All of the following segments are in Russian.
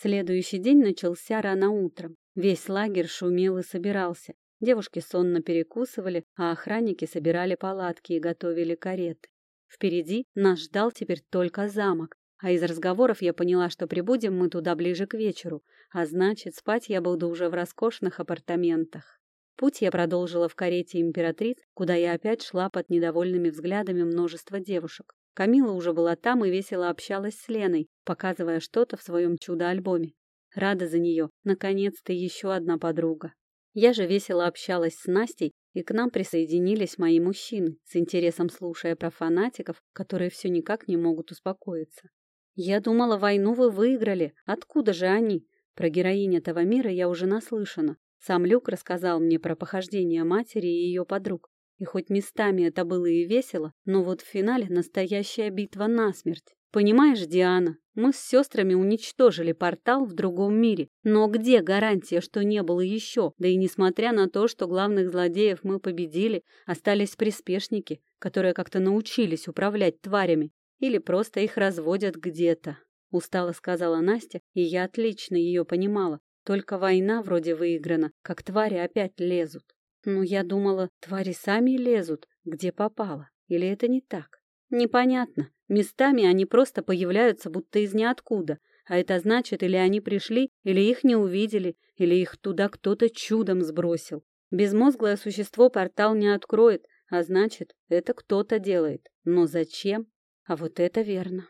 Следующий день начался рано утром. Весь лагерь шумел и собирался. Девушки сонно перекусывали, а охранники собирали палатки и готовили кареты. Впереди нас ждал теперь только замок, а из разговоров я поняла, что прибудем мы туда ближе к вечеру, а значит, спать я буду уже в роскошных апартаментах. Путь я продолжила в карете императриц, куда я опять шла под недовольными взглядами множества девушек. Камила уже была там и весело общалась с Леной, показывая что-то в своем чудо-альбоме. Рада за нее, наконец-то еще одна подруга. Я же весело общалась с Настей, и к нам присоединились мои мужчины, с интересом слушая про фанатиков, которые все никак не могут успокоиться. «Я думала, войну вы выиграли. Откуда же они?» Про героинь этого мира я уже наслышана. Сам Люк рассказал мне про похождения матери и ее подруг. И хоть местами это было и весело, но вот в финале настоящая битва насмерть. Понимаешь, Диана, мы с сестрами уничтожили портал в другом мире. Но где гарантия, что не было еще? Да и несмотря на то, что главных злодеев мы победили, остались приспешники, которые как-то научились управлять тварями. Или просто их разводят где-то. Устало сказала Настя, и я отлично ее понимала. Только война вроде выиграна, как твари опять лезут. Ну, я думала, твари сами лезут, где попало. Или это не так? Непонятно. Местами они просто появляются будто из ниоткуда, а это значит, или они пришли, или их не увидели, или их туда кто-то чудом сбросил. Безмозглое существо портал не откроет, а значит, это кто-то делает. Но зачем? А вот это верно.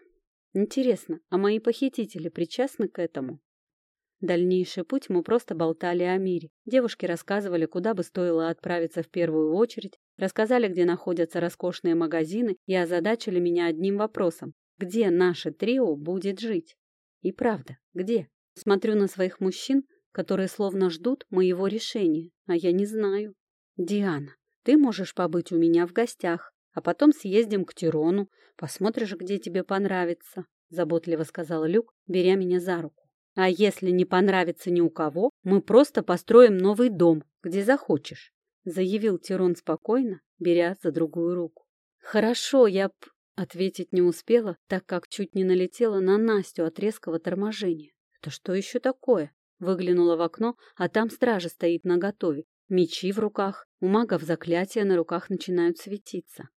Интересно, а мои похитители причастны к этому? Дальнейший путь мы просто болтали о мире. Девушки рассказывали, куда бы стоило отправиться в первую очередь, рассказали, где находятся роскошные магазины и озадачили меня одним вопросом. Где наше трио будет жить? И правда, где? Смотрю на своих мужчин, которые словно ждут моего решения, а я не знаю. Диана, ты можешь побыть у меня в гостях, а потом съездим к Тирону, посмотришь, где тебе понравится, заботливо сказал Люк, беря меня за руку. А если не понравится ни у кого, мы просто построим новый дом, где захочешь, заявил Тирон спокойно, беря за другую руку. Хорошо, я б... ответить не успела, так как чуть не налетела на Настю от резкого торможения. Это что еще такое? Выглянула в окно, а там стража стоит наготове. Мечи в руках, у магов заклятия на руках начинают светиться.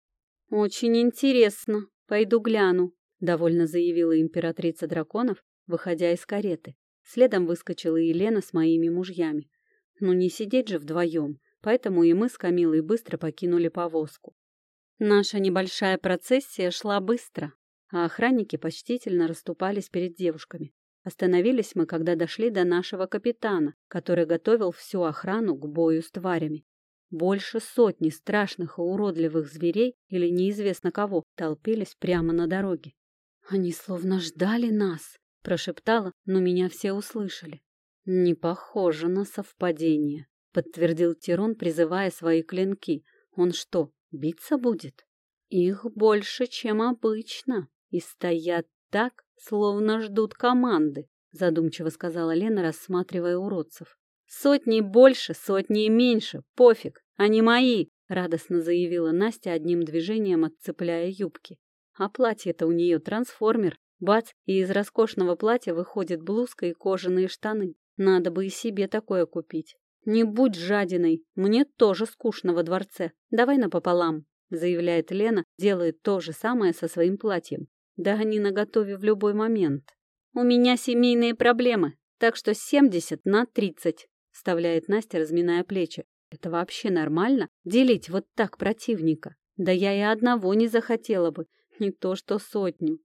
«Очень интересно. Пойду гляну», — довольно заявила императрица драконов, выходя из кареты. Следом выскочила Елена с моими мужьями. Ну не сидеть же вдвоем, поэтому и мы с Камилой быстро покинули повозку. Наша небольшая процессия шла быстро, а охранники почтительно расступались перед девушками. Остановились мы, когда дошли до нашего капитана, который готовил всю охрану к бою с тварями. Больше сотни страшных и уродливых зверей или неизвестно кого толпились прямо на дороге. Они словно ждали нас, Прошептала, но меня все услышали. «Не похоже на совпадение», — подтвердил Тирон, призывая свои клинки. «Он что, биться будет?» «Их больше, чем обычно, и стоят так, словно ждут команды», — задумчиво сказала Лена, рассматривая уродцев. «Сотни больше, сотни меньше, пофиг, они мои», — радостно заявила Настя одним движением, отцепляя юбки. «А платье-то у нее трансформер, Бац, и из роскошного платья выходит блузка и кожаные штаны. Надо бы и себе такое купить. Не будь жадиной, мне тоже скучно во дворце. Давай напополам, заявляет Лена, делает то же самое со своим платьем. Да они наготове в любой момент. У меня семейные проблемы, так что 70 на 30, вставляет Настя, разминая плечи. Это вообще нормально? Делить вот так противника? Да я и одного не захотела бы, не то что сотню.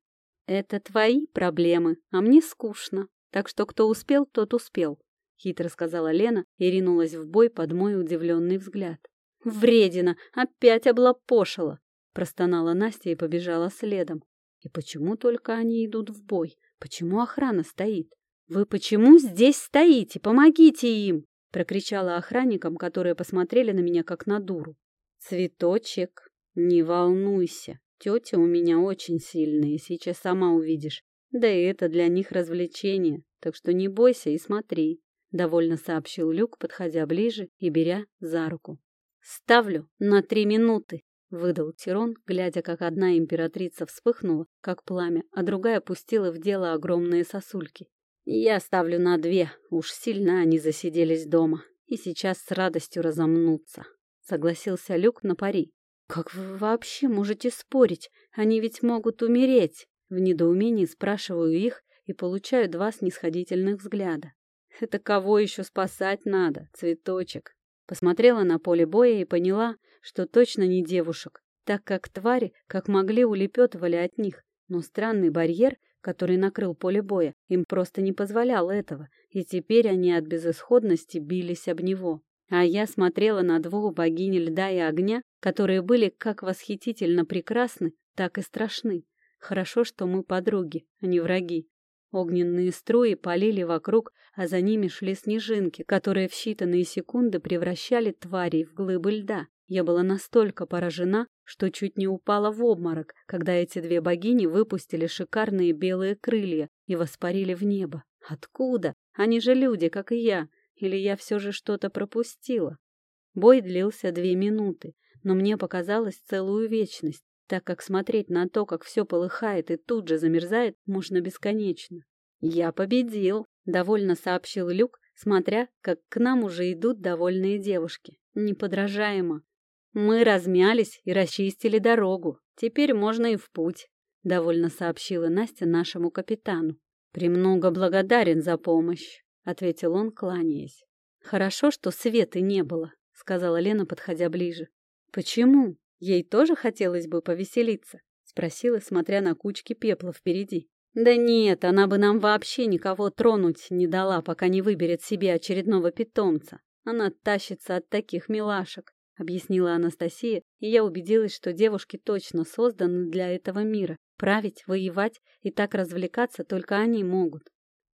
«Это твои проблемы, а мне скучно. Так что кто успел, тот успел», — хитро сказала Лена и ринулась в бой под мой удивленный взгляд. «Вредина! Опять облапошила!» — простонала Настя и побежала следом. «И почему только они идут в бой? Почему охрана стоит? Вы почему здесь стоите? Помогите им!» — прокричала охранникам, которые посмотрели на меня как на дуру. «Цветочек, не волнуйся!» Тетя у меня очень сильная, сейчас сама увидишь. Да и это для них развлечение, так что не бойся и смотри», — довольно сообщил Люк, подходя ближе и беря за руку. «Ставлю на три минуты», — выдал Тирон, глядя, как одна императрица вспыхнула, как пламя, а другая пустила в дело огромные сосульки. Я ставлю на две, уж сильно они засиделись дома, и сейчас с радостью разомнутся. Согласился Люк на пари. Как вы вообще можете спорить? Они ведь могут умереть. В недоумении спрашиваю их и получаю два снисходительных взгляда. Это кого еще спасать надо, цветочек? Посмотрела на поле боя и поняла, что точно не девушек, так как твари, как могли, улепетывали от них. Но странный барьер который накрыл поле боя, им просто не позволял этого, и теперь они от безысходности бились об него. А я смотрела на двух богинь льда и огня, которые были как восхитительно прекрасны, так и страшны. Хорошо, что мы подруги, а не враги. Огненные струи полили вокруг, а за ними шли снежинки, которые в считанные секунды превращали тварей в глыбы льда. Я была настолько поражена, что чуть не упала в обморок, когда эти две богини выпустили шикарные белые крылья и воспарили в небо. Откуда? Они же люди, как и я. Или я все же что-то пропустила? Бой длился две минуты, но мне показалось целую вечность, так как смотреть на то, как все полыхает и тут же замерзает, можно бесконечно. «Я победил», — довольно сообщил Люк, смотря, как к нам уже идут довольные девушки. Неподражаемо. Мы размялись и расчистили дорогу. Теперь можно и в путь, довольно сообщила Настя нашему капитану. Премного благодарен за помощь, ответил он, кланяясь. Хорошо, что Светы не было, сказала Лена, подходя ближе. Почему? Ей тоже хотелось бы повеселиться, спросила, смотря на кучки пепла впереди. Да нет, она бы нам вообще никого тронуть не дала, пока не выберет себе очередного питомца. Она тащится от таких милашек объяснила Анастасия, и я убедилась, что девушки точно созданы для этого мира. Править, воевать и так развлекаться только они могут.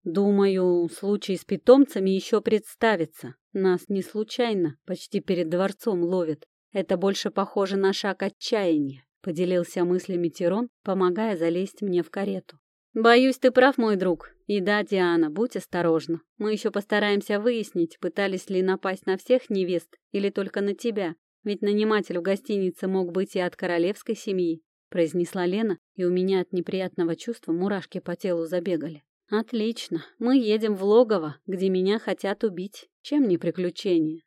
Думаю, случай с питомцами еще представится. Нас не случайно почти перед дворцом ловят. Это больше похоже на шаг отчаяния, поделился мыслями Тирон, помогая залезть мне в карету. «Боюсь, ты прав, мой друг. И да, Диана, будь осторожна. Мы еще постараемся выяснить, пытались ли напасть на всех невест или только на тебя. Ведь наниматель в гостинице мог быть и от королевской семьи», произнесла Лена, и у меня от неприятного чувства мурашки по телу забегали. «Отлично. Мы едем в логово, где меня хотят убить. Чем не приключение?»